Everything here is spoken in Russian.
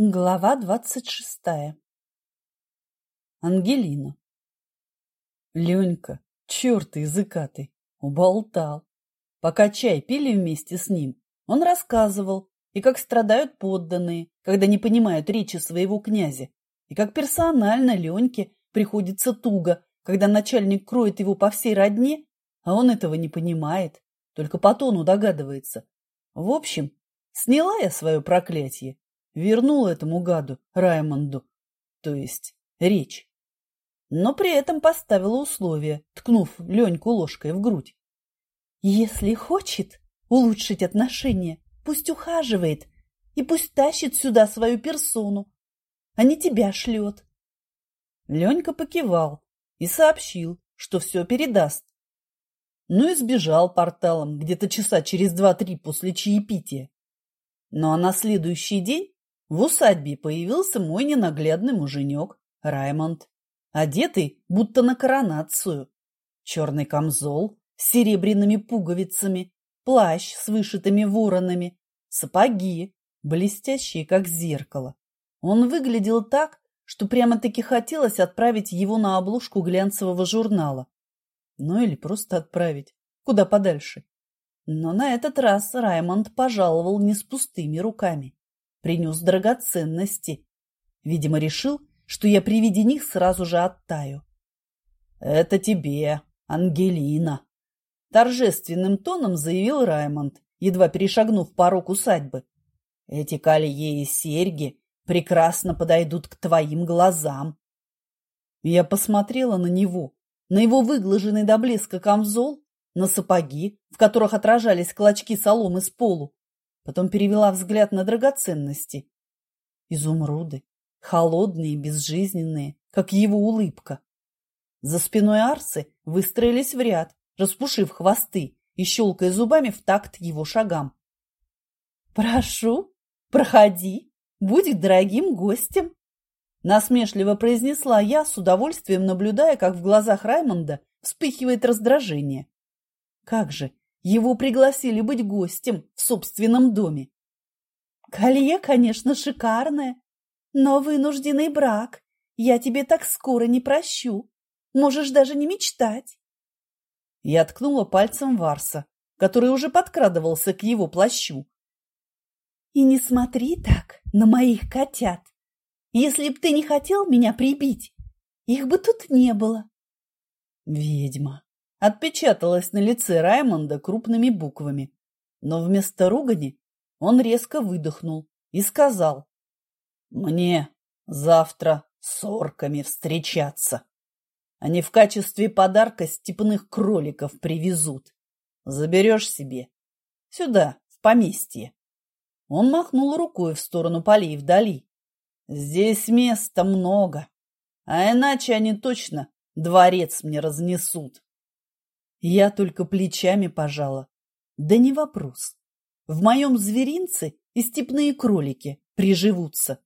Глава двадцать шестая Ангелина Ленька, черт языкатый, уболтал. Пока чай пили вместе с ним, он рассказывал, и как страдают подданные, когда не понимают речи своего князя, и как персонально Леньке приходится туго, когда начальник кроет его по всей родне, а он этого не понимает, только по тону догадывается. В общем, сняла я свое проклятие вернул этому гаду, Раймонду, то есть речь. Но при этом поставила условие, ткнув Леньку ложкой в грудь. Если хочет улучшить отношения, пусть ухаживает и пусть тащит сюда свою персону, а не тебя шлет. Ленька покивал и сообщил, что все передаст. Ну и сбежал порталом где-то часа через два-три после чаепития. Ну а на следующий день в усадьбе появился мой ненаглядный муженек, Раймонд, одетый будто на коронацию. Черный камзол с серебряными пуговицами, плащ с вышитыми воронами, сапоги, блестящие, как зеркало. Он выглядел так, что прямо-таки хотелось отправить его на обложку глянцевого журнала. Ну или просто отправить. Куда подальше. Но на этот раз Раймонд пожаловал не с пустыми руками принес драгоценности. Видимо, решил, что я при виде них сразу же оттаю. — Это тебе, Ангелина! — торжественным тоном заявил Раймонд, едва перешагнув порог усадьбы. — Эти колье и серьги прекрасно подойдут к твоим глазам. Я посмотрела на него, на его выглаженный до блеска камзол, на сапоги, в которых отражались клочки соломы с полу, Потом перевела взгляд на драгоценности. Изумруды, холодные, безжизненные, как его улыбка. За спиной Арсы выстроились в ряд, распушив хвосты и щелкая зубами в такт его шагам. «Прошу, проходи, будь дорогим гостем!» Насмешливо произнесла я, с удовольствием наблюдая, как в глазах Раймонда вспыхивает раздражение. Как же, его пригласили быть гостем в собственном доме. Колье, конечно, шикарное, но вынужденный брак я тебе так скоро не прощу. Можешь даже не мечтать. Я ткнула пальцем Варса, который уже подкрадывался к его плащу. И не смотри так на моих котят. Если б ты не хотел меня прибить, их бы тут не было. Ведьма отпечаталось на лице Раймонда крупными буквами. Но вместо ругани он резко выдохнул и сказал «Мне завтра с орками встречаться. Они в качестве подарка степных кроликов привезут. Заберешь себе. Сюда, в поместье». Он махнул рукой в сторону полей вдали. «Здесь места много, а иначе они точно дворец мне разнесут». Я только плечами пожала. Да не вопрос. В моем зверинце и степные кролики приживутся.